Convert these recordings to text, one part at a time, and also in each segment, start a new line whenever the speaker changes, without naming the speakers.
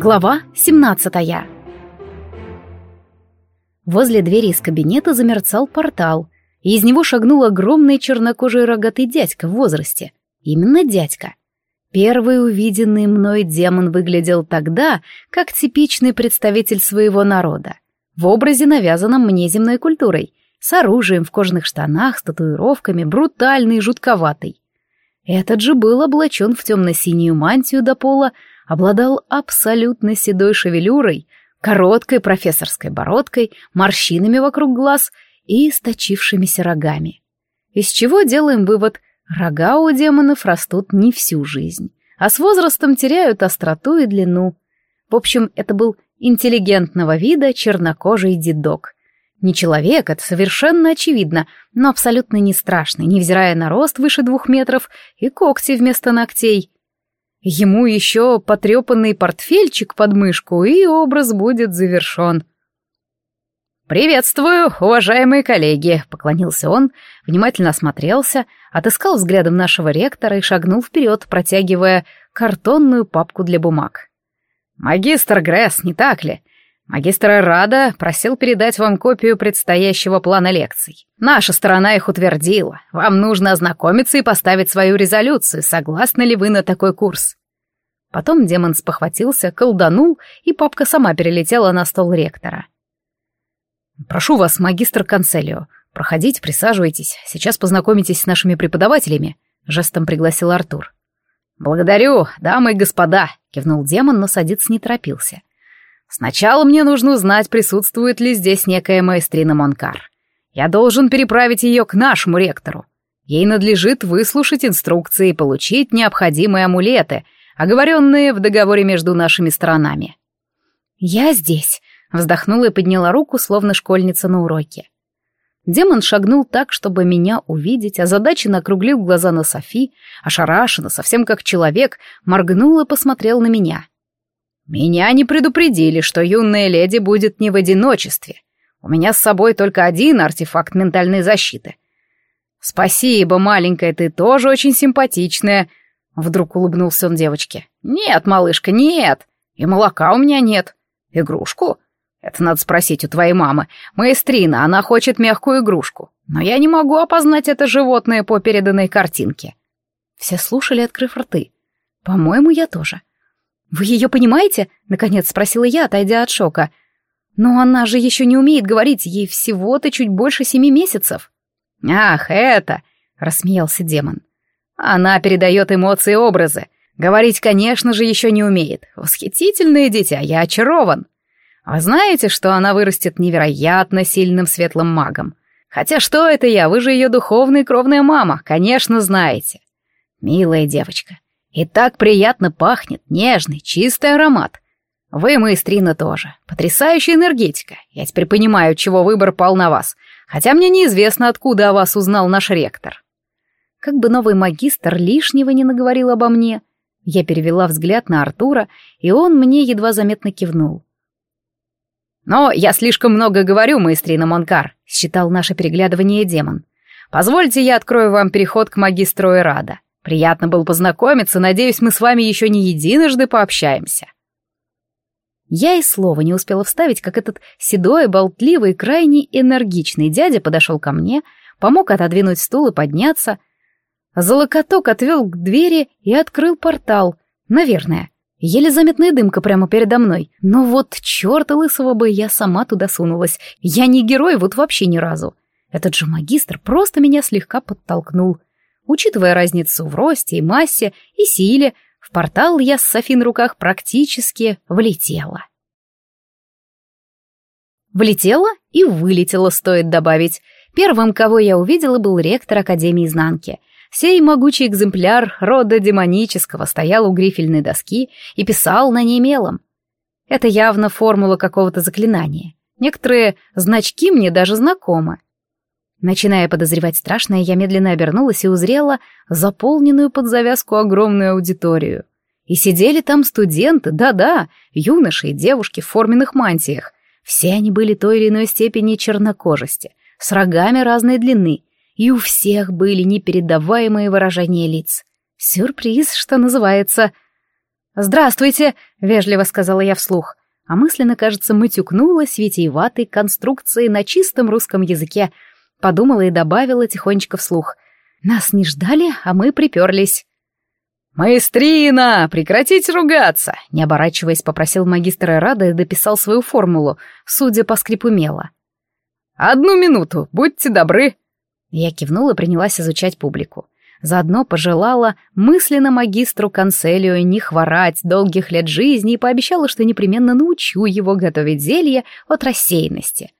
Глава 17 Возле двери из кабинета замерцал портал, и из него шагнул огромный чернокожий рогатый дядька в возрасте. Именно дядька. Первый увиденный мной демон выглядел тогда, как типичный представитель своего народа, в образе, навязанном мне земной культурой, с оружием в кожаных штанах, с татуировками, брутальный и жутковатый. Этот же был облачен в темно-синюю мантию до пола, обладал абсолютно седой шевелюрой, короткой профессорской бородкой, морщинами вокруг глаз и источившимися рогами. Из чего делаем вывод, рога у демонов растут не всю жизнь, а с возрастом теряют остроту и длину. В общем, это был интеллигентного вида чернокожий дедок. Не человек, это совершенно очевидно, но абсолютно не страшный, невзирая на рост выше двух метров и когти вместо ногтей. Ему еще потрепанный портфельчик под мышку, и образ будет завершен. «Приветствую, уважаемые коллеги!» — поклонился он, внимательно осмотрелся, отыскал взглядом нашего ректора и шагнул вперед, протягивая картонную папку для бумаг. «Магистр Гресс, не так ли? Магистр Рада просил передать вам копию предстоящего плана лекций. Наша сторона их утвердила. Вам нужно ознакомиться и поставить свою резолюцию, согласны ли вы на такой курс. Потом демон спохватился, колданул, и папка сама перелетела на стол ректора. «Прошу вас, магистр Канцелио, проходите, присаживайтесь, сейчас познакомитесь с нашими преподавателями», — жестом пригласил Артур. «Благодарю, дамы и господа», — кивнул демон, но садиться не торопился. Сначала мне нужно узнать, присутствует ли здесь некая маэстрина Монкар. Я должен переправить ее к нашему ректору. Ей надлежит выслушать инструкции и получить необходимые амулеты, оговоренные в договоре между нашими сторонами. «Я здесь», — вздохнула и подняла руку, словно школьница на уроке. Демон шагнул так, чтобы меня увидеть, озадаченно округлил глаза на Софи, ошарашенно, совсем как человек, моргнул и посмотрел на меня — меня не предупредили, что юная леди будет не в одиночестве. У меня с собой только один артефакт ментальной защиты. Спасибо, маленькая, ты тоже очень симпатичная. Вдруг улыбнулся он девочке. Нет, малышка, нет. И молока у меня нет. Игрушку? Это надо спросить у твоей мамы. Маэстрина, она хочет мягкую игрушку. Но я не могу опознать это животное по переданной картинке. Все слушали, открыв рты. По-моему, я тоже. «Вы ее понимаете?» — наконец спросила я, отойдя от шока. «Но она же еще не умеет говорить, ей всего-то чуть больше семи месяцев». «Ах, это!» — рассмеялся демон. «Она передает эмоции и образы. Говорить, конечно же, еще не умеет. Восхитительное дитя, я очарован. Вы знаете, что она вырастет невероятно сильным светлым магом? Хотя что это я, вы же ее духовная кровная мама, конечно, знаете. Милая девочка, и так приятно пахнет, нежный, чистый аромат. Вы, маэстрина, тоже. Потрясающая энергетика. Я теперь понимаю, чего выбор пал на вас. Хотя мне неизвестно, откуда о вас узнал наш ректор. Как бы новый магистр лишнего не наговорил обо мне. Я перевела взгляд на Артура, и он мне едва заметно кивнул. «Но я слишком много говорю, маэстрина Монкар», — считал наше переглядывание демон. «Позвольте я открою вам переход к магистру Эрада. Приятно было познакомиться, надеюсь, мы с вами еще не единожды пообщаемся. Я и слова не успела вставить, как этот седой, болтливый, крайне энергичный дядя подошел ко мне, помог отодвинуть стул и подняться. За локоток отвел к двери и открыл портал. Наверное. Еле заметная дымка прямо передо мной. Но вот черта лысого бы я сама туда сунулась. Я не герой вот вообще ни разу. Этот же магистр просто меня слегка подтолкнул. Учитывая разницу в росте и массе и силе, в портал я с Софи на руках практически влетела. Влетела и вылетела, стоит добавить. Первым, кого я увидела, был ректор Академии Изнанки. Сей могучий экземпляр рода демонического стоял у грифельной доски и писал на ней мелом. Это явно формула какого-то заклинания. Некоторые значки мне даже знакомы. Начиная подозревать страшное, я медленно обернулась и узрела заполненную под завязку огромную аудиторию. И сидели там студенты, да-да, юноши и девушки в форменных мантиях. Все они были той или иной степени чернокожести, с рогами разной длины, и у всех были непередаваемые выражения лиц. Сюрприз, что называется. «Здравствуйте», — вежливо сказала я вслух, а мысленно, кажется, матюкнулась витиеватой конструкцией на чистом русском языке, подумала и добавила тихонечко вслух. «Нас не ждали, а мы приперлись».
«Маэстрина, прекратите ругаться!» Не оборачиваясь, попросил магистр Эрада и дописал свою формулу, судя по скрипу мела. «Одну минуту, будьте добры!»
Я кивнула и принялась изучать публику. Заодно пожелала мысленно магистру Канцелию не хворать долгих лет жизни и пообещала, что непременно научу его готовить зелье от рассеянности.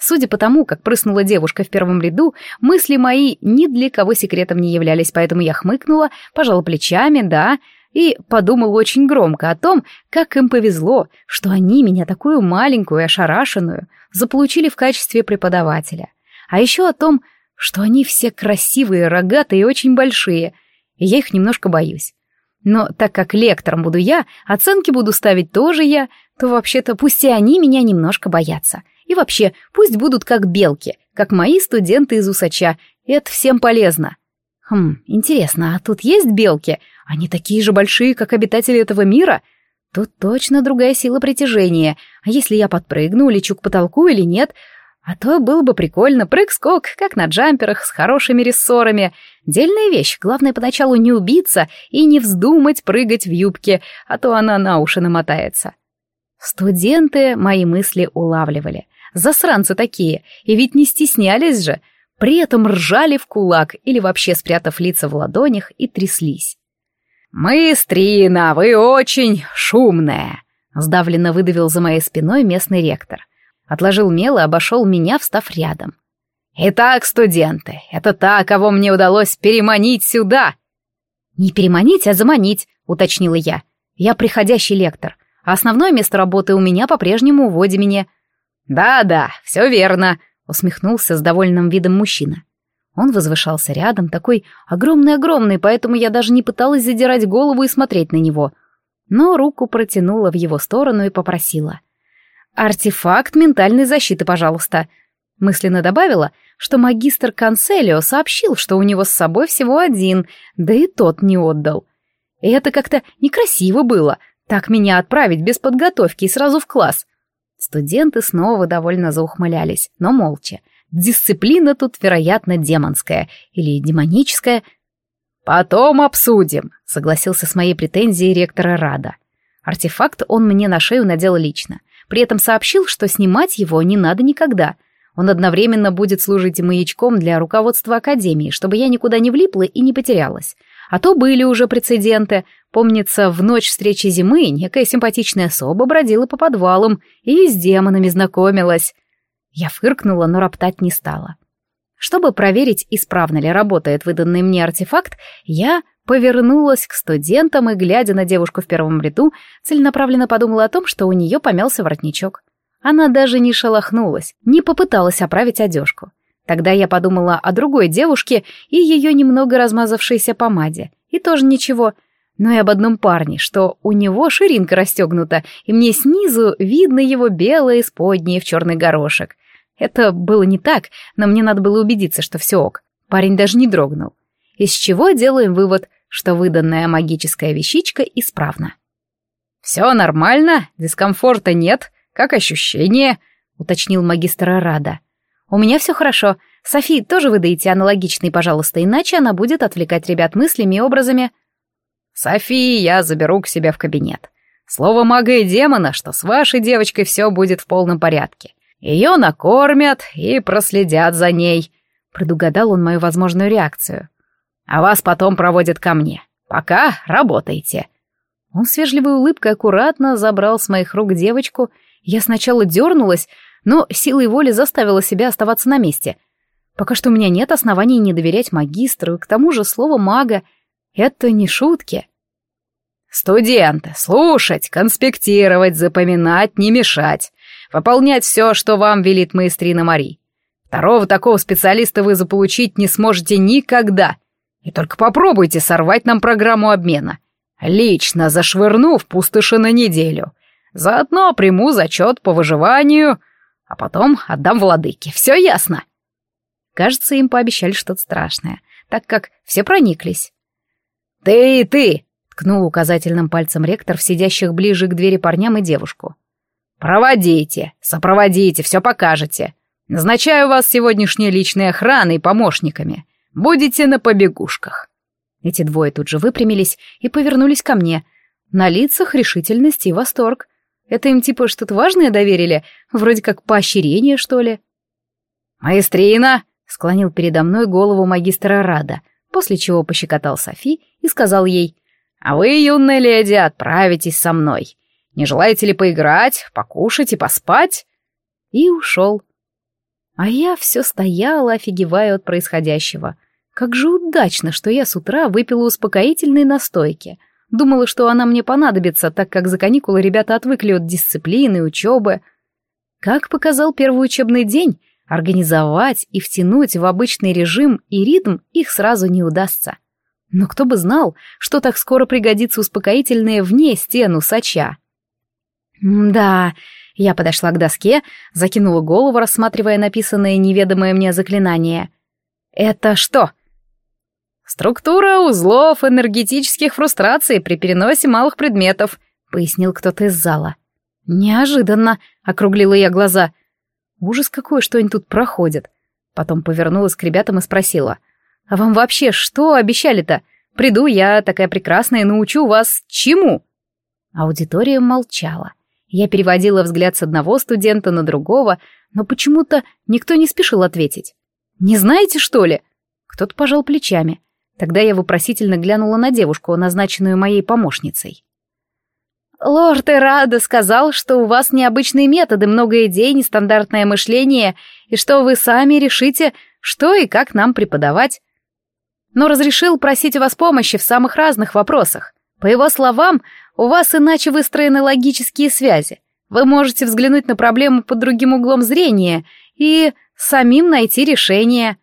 Судя по тому, как прыснула девушка в первом ряду, мысли мои ни для кого секретом не являлись, поэтому я хмыкнула, пожала плечами, да, и подумала очень громко о том, как им повезло, что они меня такую маленькую и ошарашенную заполучили в качестве преподавателя. А еще о том, что они все красивые, рогатые и очень большие, и я их немножко боюсь. Но так как лектором буду я, оценки буду ставить тоже я, то вообще-то пусть и они меня немножко боятся — и вообще, пусть будут как белки, как мои студенты из Усача. Это всем полезно. Хм, интересно, а тут есть белки? Они такие же большие, как обитатели этого мира? Тут точно другая сила притяжения. А если я подпрыгну, лечу к потолку или нет? А то было бы прикольно, прыг-скок, как на джамперах, с хорошими рессорами. Дельная вещь, главное поначалу не убиться и не вздумать прыгать в юбке, а то она на уши намотается. Студенты мои мысли улавливали — Засранцы такие, и ведь не стеснялись же, при этом ржали в кулак или вообще спрятав лица в ладонях и тряслись.
«Мы, Стрина, вы очень шумная!» — сдавленно выдавил за моей спиной местный ректор. Отложил мел и обошел меня, встав рядом. «Итак, студенты, это та, кого мне удалось переманить сюда!»
«Не переманить, а заманить», — уточнила я. «Я приходящий лектор, а основное место работы у меня по-прежнему в Одимине.
«Да-да, все верно», — усмехнулся с довольным видом мужчина.
Он возвышался рядом, такой огромный-огромный, поэтому я даже не пыталась задирать голову и смотреть на него. Но руку протянула в его сторону и попросила. «Артефакт ментальной защиты, пожалуйста». Мысленно добавила, что магистр Канцелио сообщил, что у него с собой всего один, да и тот не отдал. И это как-то некрасиво было, так меня отправить без подготовки и сразу в класс. Студенты снова довольно заухмылялись, но молча. Дисциплина тут, вероятно, демонская или демоническая.
«Потом обсудим», — согласился с моей претензией ректора Рада.
Артефакт он мне на шею надел лично. При этом сообщил, что снимать его не надо никогда. Он одновременно будет служить маячком для руководства Академии, чтобы я никуда не влипла и не потерялась. А то были уже прецеденты. Помнится, в ночь встречи зимы некая симпатичная особа бродила по подвалам и с демонами знакомилась. Я фыркнула, но роптать не стала. Чтобы проверить, исправно ли работает выданный мне артефакт, я повернулась к студентам и, глядя на девушку в первом ряду, целенаправленно подумала о том, что у нее помялся воротничок. Она даже не шелохнулась, не попыталась оправить одежку. Тогда я подумала о другой девушке и ее немного размазавшейся помаде. И тоже ничего. Но и об одном парне, что у него ширинка расстегнута, и мне снизу видно его белое исподнее в черный горошек. Это было не так, но мне надо было убедиться, что все ок. Парень даже не дрогнул. Из чего делаем вывод, что выданная магическая вещичка исправна.
«Все нормально, дискомфорта нет, как ощущение», — уточнил магистр Рада.
«У меня все хорошо. Софи, тоже выдайте аналогичный, пожалуйста, иначе она будет отвлекать ребят мыслями и образами».
«Софи, я заберу к себе в кабинет. Слово мага и демона, что с вашей девочкой все будет в полном порядке. Ее накормят и проследят за ней», — предугадал он мою возможную реакцию. «А вас потом проводят ко мне. Пока работайте».
Он с вежливой улыбкой аккуратно забрал с моих рук девочку. Я сначала дернулась, но силой воли заставила себя оставаться на месте. Пока что у меня нет оснований не доверять магистру, и к тому же слово «мага» — это не шутки.
«Студенты, слушать, конспектировать, запоминать, не мешать, выполнять все, что вам велит маэстрина Мари. Второго такого специалиста вы заполучить не сможете никогда. И только попробуйте сорвать нам программу обмена. Лично зашвырну в пустоши на неделю. Заодно приму зачет по выживанию а потом отдам владыке. Все ясно?»
Кажется, им пообещали что-то страшное, так как все прониклись.
«Ты и ты!»
— ткнул указательным пальцем ректор в сидящих ближе к двери парням и девушку. «Проводите, сопроводите, все покажете. Назначаю вас сегодняшней личной охраной и помощниками. Будете на побегушках». Эти двое тут же выпрямились и повернулись ко мне. На лицах решительность и восторг. Это им типа что-то важное доверили? Вроде как поощрение, что ли? «Маэстрина!» — склонил передо мной голову магистра Рада, после чего пощекотал Софи и сказал ей, «А вы, юная леди, отправитесь со мной. Не желаете ли поиграть, покушать и поспать?» И ушел. А я все стояла, офигевая от происходящего. Как же удачно, что я с утра выпила успокоительные настойки. Думала, что она мне понадобится, так как за каникулы ребята отвыкли от дисциплины, учебы. Как показал первый учебный день, организовать и втянуть в обычный режим и ритм их сразу не удастся. Но кто бы знал, что так скоро пригодится успокоительное вне стен усача. Да, я подошла к доске, закинула голову, рассматривая написанное неведомое мне заклинание. «Это что?» «Структура узлов энергетических фрустраций при переносе малых предметов», — пояснил кто-то из зала. «Неожиданно», — округлила я глаза. «Ужас какой, что они тут проходят». Потом повернулась к ребятам и спросила. «А вам вообще что обещали-то? Приду я, такая прекрасная, научу вас чему?» Аудитория молчала. Я переводила взгляд с одного студента на другого, но почему-то никто не спешил ответить. «Не знаете, что ли?» Кто-то пожал плечами. Тогда я вопросительно глянула на девушку, назначенную моей помощницей. «Лорд Эрада сказал, что у вас необычные методы, много идей, нестандартное мышление, и что вы сами решите, что и как нам преподавать. Но разрешил просить у вас помощи в самых разных вопросах. По его словам, у вас иначе выстроены логические связи. Вы можете взглянуть на проблему под другим углом зрения и самим найти решение.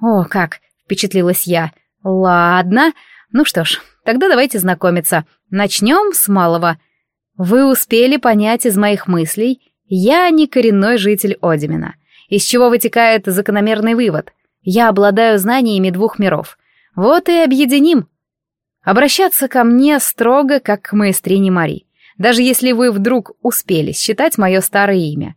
О, как, впечатлилась я. Ладно, ну что ж, тогда давайте знакомиться. Начнем с малого. Вы успели понять из моих мыслей, я не коренной житель Одимина, из чего вытекает закономерный вывод. Я обладаю знаниями двух миров. Вот и объединим Обращаться ко мне строго, как к маэстрине Мари, даже если вы вдруг успели считать мое старое имя.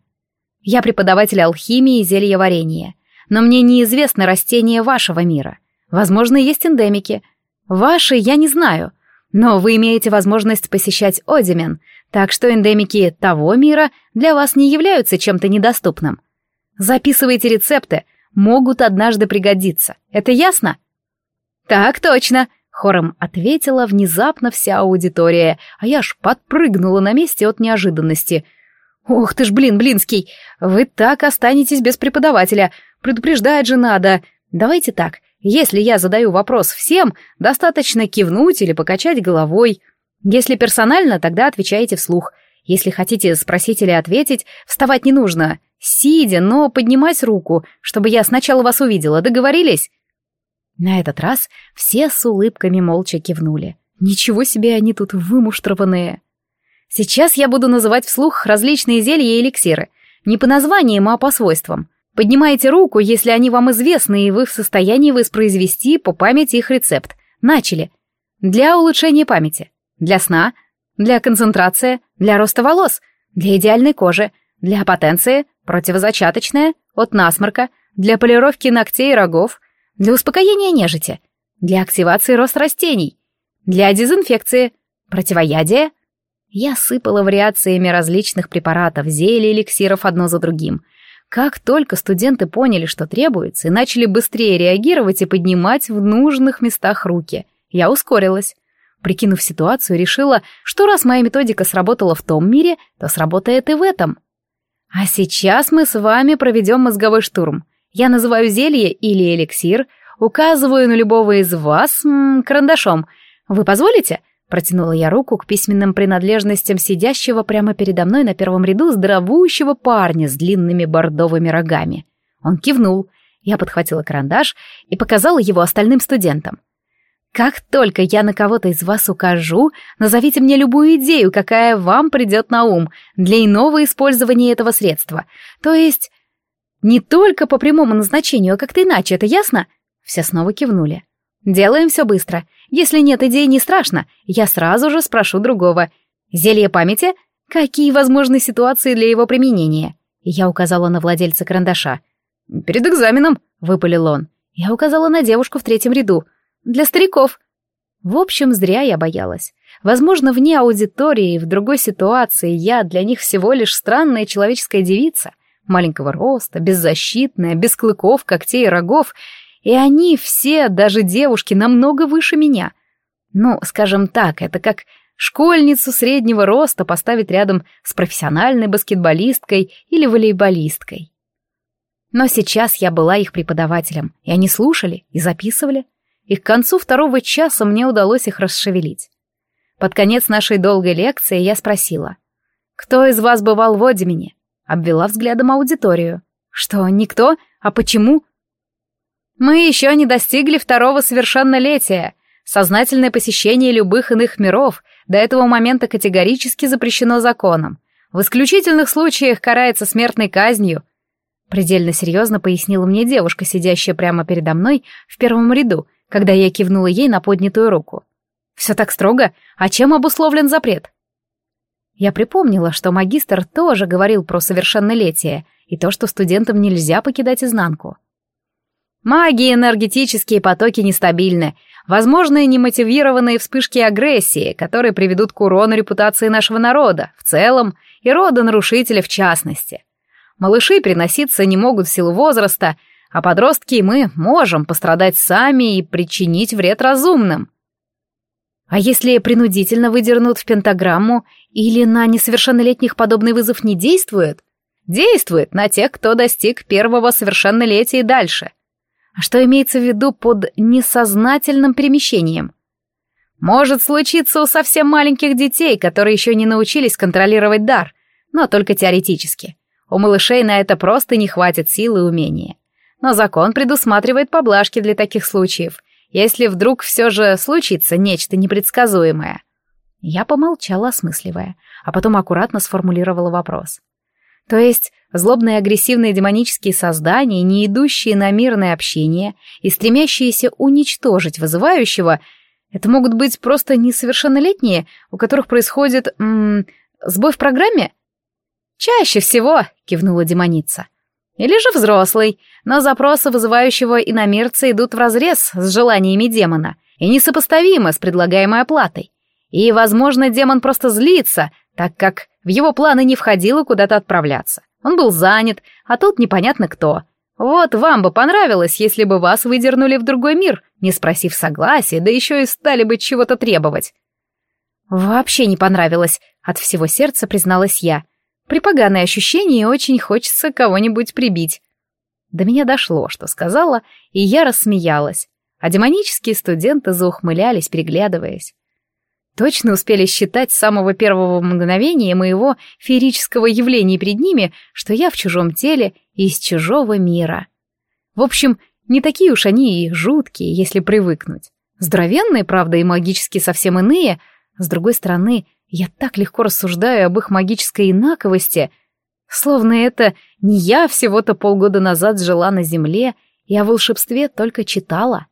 Я преподаватель алхимии и зельеварения, но мне неизвестно растения вашего мира. Возможно, есть эндемики. Ваши я не знаю, но вы имеете возможность посещать Одимен, так что эндемики того мира для вас не являются чем-то недоступным. Записывайте рецепты, могут однажды пригодиться. Это ясно? Так точно, Хором ответила внезапно вся аудитория, а я аж подпрыгнула на месте от неожиданности. «Ух ты ж, блин, Блинский, вы так останетесь без преподавателя. Предупреждать же надо. Давайте так, если я задаю вопрос всем, достаточно кивнуть или покачать головой. Если персонально, тогда отвечаете вслух. Если хотите спросить или ответить, вставать не нужно. Сидя, но поднимать руку, чтобы я сначала вас увидела. Договорились?» На этот раз все с улыбками молча кивнули. Ничего себе они тут вымуштрованные. Сейчас я буду называть вслух различные зелья и эликсиры. Не по названиям, а по свойствам. Поднимайте руку, если они вам известны, и вы в состоянии воспроизвести по памяти их рецепт. Начали. Для улучшения памяти. Для сна. Для концентрации. Для роста волос. Для идеальной кожи. Для потенции. Противозачаточная. От насморка. Для полировки ногтей и рогов для успокоения нежити, для активации рост растений, для дезинфекции, противоядия. Я сыпала вариациями различных препаратов, зелий, эликсиров одно за другим. Как только студенты поняли, что требуется, и начали быстрее реагировать и поднимать в нужных местах руки, я ускорилась. Прикинув ситуацию, решила, что раз моя методика сработала в том мире, то сработает и в этом. А сейчас мы с вами проведем мозговой штурм. Я называю зелье или эликсир, указываю на любого из вас м, карандашом. Вы позволите?» Протянула я руку к письменным принадлежностям сидящего прямо передо мной на первом ряду здоровущего парня с длинными бордовыми рогами. Он кивнул. Я подхватила карандаш и показала его остальным студентам. «Как только я на кого-то из вас укажу, назовите мне любую идею, какая вам придет на ум, для иного использования этого средства. То есть не только по прямому назначению, а как-то иначе, это ясно?» Все снова кивнули. Делаем все быстро. Если нет идей, не страшно. Я сразу же спрошу другого. Зелье памяти? Какие возможны ситуации для его применения? Я указала на владельца карандаша.
Перед экзаменом, выпалил он.
Я указала на девушку в третьем ряду. Для стариков. В общем, зря я боялась. Возможно, вне аудитории, в другой ситуации я для них всего лишь странная человеческая девица, маленького роста, беззащитная, без клыков, когтей и рогов, и они все, даже девушки, намного выше меня. Ну, скажем так, это как школьницу среднего роста поставить рядом с профессиональной баскетболисткой или волейболисткой. Но сейчас я была их преподавателем, и они слушали и записывали, и к концу второго часа мне удалось их расшевелить. Под конец нашей долгой лекции я спросила, «Кто из вас бывал в Одимине?» Обвела взглядом аудиторию. «Что, никто? А почему?» Мы еще не достигли второго совершеннолетия. Сознательное посещение любых иных миров до этого момента категорически запрещено законом. В исключительных случаях карается смертной казнью. Предельно серьезно пояснила мне девушка, сидящая прямо передо мной в первом ряду, когда я кивнула ей на поднятую руку. Все так строго, а чем обусловлен запрет? Я припомнила, что магистр тоже говорил про совершеннолетие и то, что студентам нельзя покидать изнанку. Маги и энергетические потоки нестабильны. Возможны немотивированные вспышки агрессии, которые приведут к урону репутации нашего народа в целом и рода нарушителя в частности. Малыши приноситься не могут в силу возраста, а подростки и мы можем пострадать сами и причинить вред разумным. А если принудительно выдернут в пентаграмму или на несовершеннолетних подобный вызов не действует? Действует на тех, кто достиг первого совершеннолетия и дальше. А что имеется в виду под несознательным перемещением? Может случиться у совсем маленьких детей, которые еще не научились контролировать дар, но только теоретически. У малышей на это просто не хватит силы и умения. Но закон предусматривает поблажки для таких случаев, если вдруг все же случится нечто непредсказуемое. Я помолчала, осмысливая, а потом аккуратно сформулировала вопрос. То есть злобные агрессивные демонические создания, не идущие на мирное общение и стремящиеся уничтожить вызывающего, это могут быть просто несовершеннолетние, у которых происходит м -м, сбой в программе? Чаще всего, кивнула демоница. Или же взрослый, но запросы вызывающего иномирца идут вразрез с желаниями демона и несопоставимы с предлагаемой оплатой. И, возможно, демон просто злится, так как в его планы не входило куда-то отправляться. Он был занят, а тут непонятно кто. Вот вам бы понравилось, если бы вас выдернули в другой мир, не спросив согласия, да еще и стали бы чего-то требовать. Вообще не понравилось, от всего сердца призналась я. Припоганое ощущение, и очень хочется кого-нибудь прибить. До меня дошло, что сказала, и я рассмеялась, а демонические студенты заухмылялись, переглядываясь. Точно успели считать с самого первого мгновения моего феерического явления перед ними, что я в чужом теле и из чужого мира. В общем, не такие уж они и жуткие, если привыкнуть. Здоровенные, правда, и магически совсем иные. С другой стороны, я так легко рассуждаю об их магической инаковости, словно это не я всего-то полгода назад жила на земле и о волшебстве только читала.